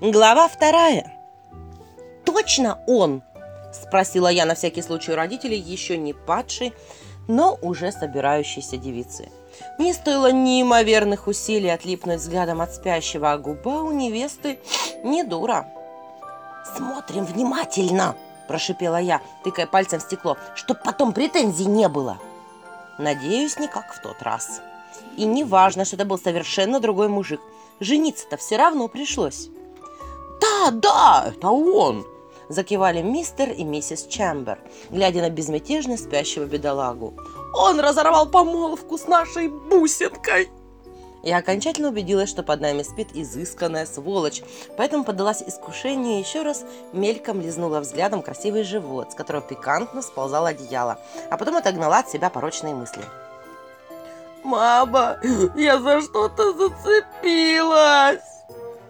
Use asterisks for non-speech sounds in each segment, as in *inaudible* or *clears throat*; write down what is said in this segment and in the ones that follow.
Глава вторая. Точно он? Спросила я на всякий случай у родителей еще не падшей, но уже собирающейся девицы. Мне стоило неимоверных усилий отлипнуть взглядом от спящего, а губа у невесты не дура. «Смотрим внимательно!» – прошипела я, тыкая пальцем в стекло, чтоб потом претензий не было. Надеюсь, не как в тот раз. И не важно, что это был совершенно другой мужик. Жениться-то все равно пришлось. «Да, да, это он!» Закивали мистер и миссис Чембер, глядя на безмятежно спящего бедолагу. «Он разорвал помолвку с нашей бусинкой!» Я окончательно убедилась, что под нами спит изысканная сволочь, поэтому поддалась искушению и еще раз мельком лизнула взглядом красивый живот, с которого пикантно сползало одеяло, а потом отогнала от себя порочные мысли. «Мама, я за что-то зацепилась!»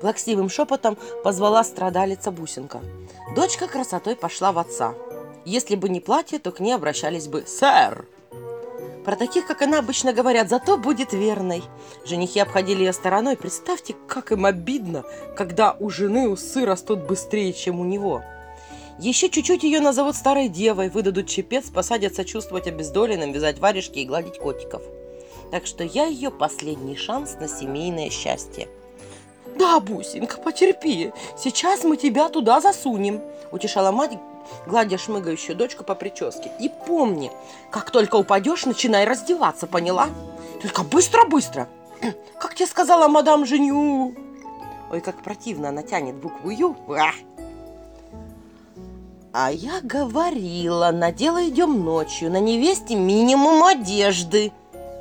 Плаксивым шепотом позвала страдалица бусинка. Дочка красотой пошла в отца. Если бы не платье, то к ней обращались бы «Сэр!» Про таких, как она, обычно говорят, зато будет верной. Женихи обходили ее стороной. Представьте, как им обидно, когда у жены усы растут быстрее, чем у него. Еще чуть-чуть ее назовут старой девой, выдадут чепец, посадят сочувствовать обездоленным, вязать варежки и гладить котиков. Так что я ее последний шанс на семейное счастье. «Да, бусинка, потерпи, сейчас мы тебя туда засунем», – утешала мать, гладя шмыгающую дочку по прическе. «И помни, как только упадешь, начинай раздеваться, поняла? Только быстро-быстро! *clears throat* Как тебе сказала мадам Женю?» Ой, как противно она тянет букву «Ю». А я говорила, на дело идем ночью, на невесте минимум одежды.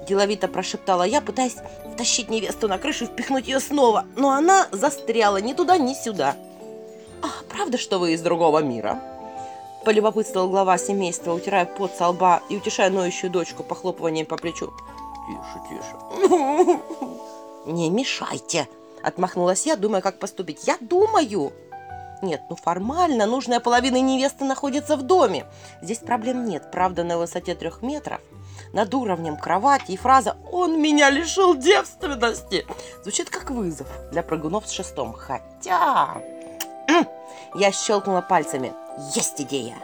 Деловито прошептала я, пытаясь втащить невесту на крышу и впихнуть ее снова, но она застряла ни туда, ни сюда. «А, правда, что вы из другого мира?» Полюбопытствовал глава семейства, утирая пот со лба и утешая ноющую дочку похлопыванием по плечу. «Тише, тише». «Не мешайте!» – отмахнулась я, думая, как поступить. «Я думаю!» Нет, ну формально нужная половина невесты находится в доме. Здесь проблем нет, правда, на высоте трех метров. Над уровнем кровати и фраза «Он меня лишил девственности» звучит как вызов для прыгунов с шестом. Хотя... Я щелкнула пальцами. Есть идея!